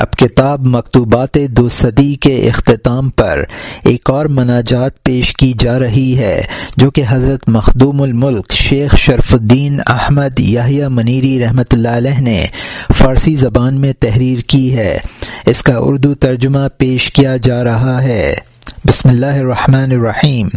اب کتاب مکتوبات دو صدی کے اختتام پر ایک اور مناجات پیش کی جا رہی ہے، جو کہ حضرت مخدوم الملک شیخ شرف الدین احمد یاہیا منیری رحمۃ اللہ علیہ نے فارسی زبان میں تحریر کی ہے۔ اس کا اردو ترجمہ پیش کیا جا رہا ہے۔ بسم اللہ الرحمن الرحیم۔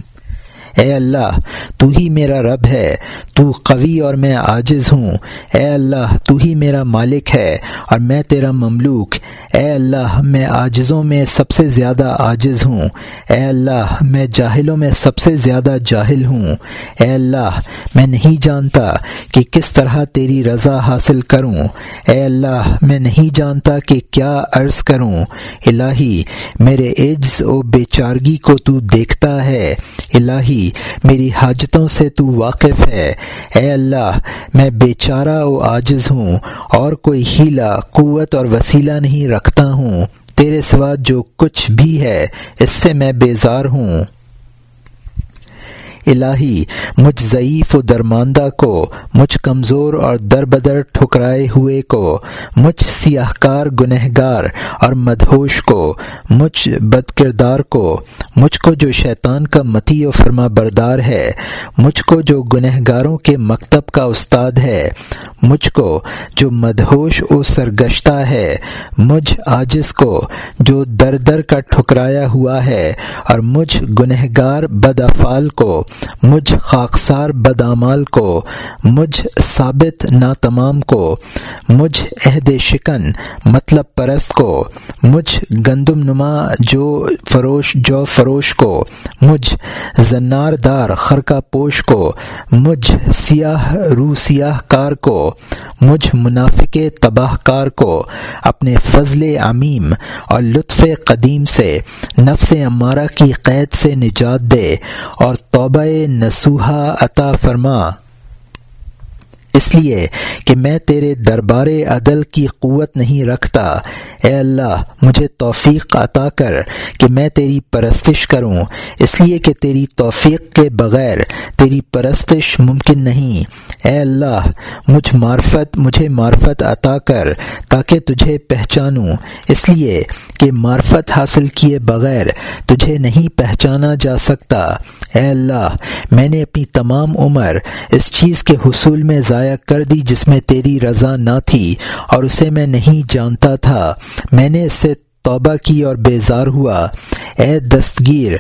اے اللہ، تو ہی میرا رب ہے، تو قوی اور میں عاجز ہوں۔ اے اللہ، تو ہی میرا مالک ہے اور میں تیرا مملوک۔ اے اللہ، میں عاجزوں میں سب سے زیادہ عاجز ہوں۔ اے اللہ، میں جاہلوں میں سب سے زیادہ جاہل ہوں۔ اے اللہ، میں نہیں جانتا کہ کس طرح تیری رضا حاصل کروں۔ اے اللہ، میں نہیں جانتا کہ کیا عرض کروں۔ الہی، میرے عجز و بے چارگی کو تو دیکھتا ہے۔ الہی، میری حاجتوں سے تو واقف ہے۔ اے اللہ، میں بے چارہ و عاجز ہوں اور کوئی ہیلا قوت اور وسیلہ نہیں رکھتا ہوں۔ تیرے سوا جو کچھ بھی ہے، اس سے میں بیزار ہوں۔ الہی، مجھ ضعیف و درماندہ کو، مجھ کمزور اور در بدر ٹھکرائے ہوئے کو، مجھ سیاہ کار گنہ گار اور مدہوش کو، مجھ بد کردار کو، مجھ کو جو شیطان کا متی و فرما بردار ہے، مجھ کو جو گنہ گاروں کے مکتب کا استاد ہے، مجھ کو جو مدہوش و سرگشتہ ہے، مجھ عاجز کو جو در در کا ٹھکرایا ہوا ہے، اور مجھ گنہ گار بد افعال کو مجھ خاکسار بدامال کو، مجھ ثابت ناتمام کو، مجھ عہد شکن مطلب پرست کو، مجھ گندم نما جو فروش جو فروش کو، مجھ زنار دار خرقہ پوش کو، مجھ سیاہ رو سیاہ کار کو، مجھ منافق تباہ کار کو، اپنے فضل عمیم اور لطف قدیم سے، نفس امارہ کی قید سے نجات دے اور توبہ نصوحہ عطا فرما۔ اس لیے کہ میں تیرے دربار عدل کی قوت نہیں رکھتا۔ اے اللہ، مجھے توفیق عطا کر کہ میں تیری پرستش کروں۔ اس لیے کہ تیری توفیق کے بغیر تیری پرستش ممکن نہیں۔ اے اللہ، مجھ معرفت، مجھے معرفت عطا کر تاکہ تجھے پہچانوں۔ اس لیے کہ معرفت حاصل کیے بغیر تجھے نہیں پہچانا جا سکتا۔ اے اللہ، میں نے اپنی تمام عمر اس چیز کے حصول میں ضائع کر دی جس میں تیری رضا نہ تھی اور اسے میں نہیں جانتا تھا، میں نے اس سے توبہ کی اور بیزار ہوا۔ اے دستگیر،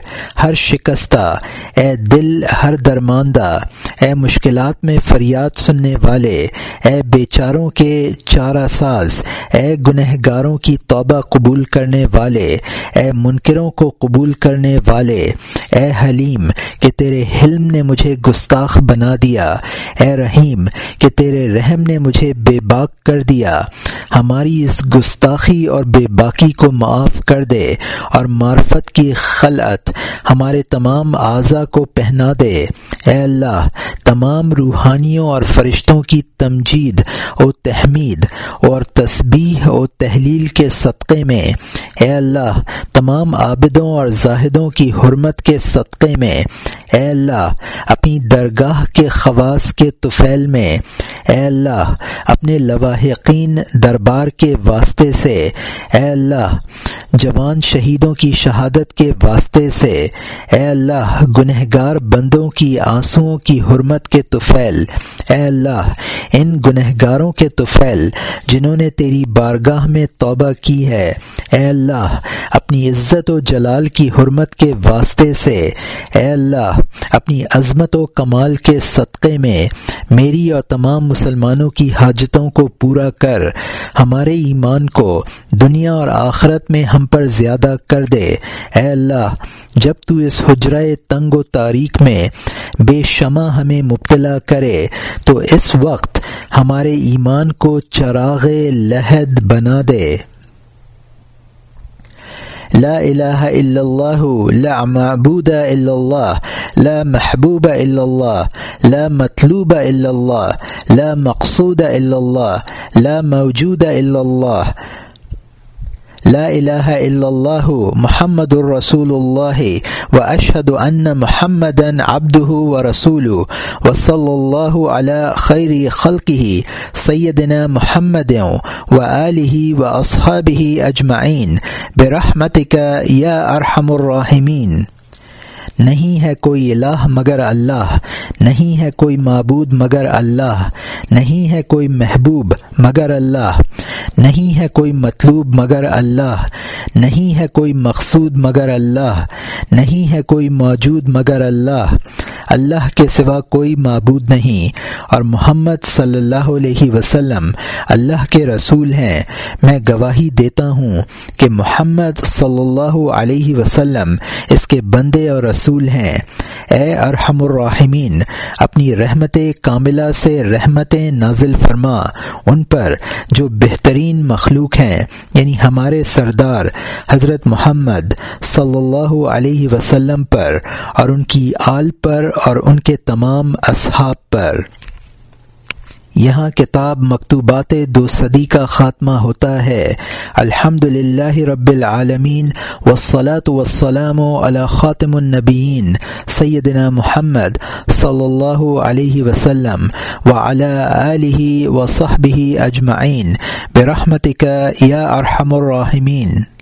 ہر شکستہ، اے دل، ہر درماندہ، اے مشکلات میں فریاد سننے والے، اے بیچاروں کے چارہ ساز، اے گنہ گاروں کی توبہ قبول کرنے والے، اے منکروں کو قبول کرنے والے، اے حلیم، کہ تیرے حلم نے مجھے گستاخ بنا دیا، اے رحیم، کہ تیرے رحم نے مجھے بے باک کر دیا۔ ہماری اس گستاخی اور بے باکی کو معاف کر دے اور معرفت کی خلعت ہمارے تمام اعضا کو پہنا دے۔ اے اللہ، تمام روحانیوں اور فرشتوں کی تمجید و تحمید اور تسبیح و تحلیل کے صدقے میں۔ اے اللہ، تمام عابدوں اور زاہدوں کی حرمت کے صدقے میں۔ اے اللہ، اپنی درگاہ کے خواص کے طفیل میں۔ اے اللہ، اپنے لواحقین دربار کے واسطے سے۔ اے اللہ جوان شہیدوں کی شہادت کے واسطے سے، اے اللہ گنہ گار بندوں کی آنسوؤں کی حرمت کے طفیل، اے اللہ، ان گنہ گاروں کے طفیل جنہوں نے تیری بارگاہ میں توبہ کی ہے، اے اللہ، اپنی عزت و جلال کی حرمت کے واسطے سے، اے اللہ، اپنی عظمت و کمال کے صدقے میں میری اور تمام مسلمانوں کی حاجتوں کو پورا کر، ہمارے ایمان کو دنیا اور آخرت میں ہم پر زیادہ کر دے۔ اے اللہ، جب تو اس حجرۂ تنگ و تاریخ میں بے شمع ہمیں مبتلا کرے، تو اس وقت ہمارے ایمان کو چراغ لہد بنا دے۔ لا الہ الا اللہ، لا معبود الا اللہ، لا محبوب الا اللہ، لا مطلوب الا اللہ، لا مقصود الا اللہ، لا موجود الا اللہ۔ لا الہ الا اللہ محمد الرسول اللہ و اشد ان محمد ابدہ و رسول و صلی اللہ علیہ خیر خلقی سیدنا محمد و علیہ و اصحاب اجمعین برحمت کا یا ارحم الرحمین نہیں ہے کوئی الہ مگر اللہ، نہیں ہے کوئی معبود مگر اللہ، نہیں ہے کوئی محبوب مگر اللہ نہیں ہے کوئی مطلوب مگر اللہ، نہیں ہے کوئی مقصود مگر اللہ، نہیں ہے کوئی موجود مگر اللہ۔ اللہ کے سوا کوئی معبود نہیں۔ اور محمد صلی اللہ علیہ وسلم اللہ کے رسول ہیں۔ میں گواہی دیتا ہوں کہ محمد صلی اللہ علیہ وسلم اس کے بندے اور رسول ہیں۔ اے ارحم الرحمین اپنی رحمت کاملہ سے رحمتیں نازل فرما۔ ان پر جو بہترین مخلوق ہیں یعنی ہمارے سردار حضرت محمد صلی اللہ علیہ وسلم پر اور ان کی آل پر اور ان کے تمام اصحاب پر۔ یہاں کتاب مکتوبات دو صدی کا خاتمہ ہوتا ہے۔ الحمد للہ رب العالمین وسلاۃ وسلام علی خاتم النبین سیدنا محمد صلی اللہ علیہ وسلم و علیہ و صحب اجمعین برحمتک یا ارحم الراحمین۔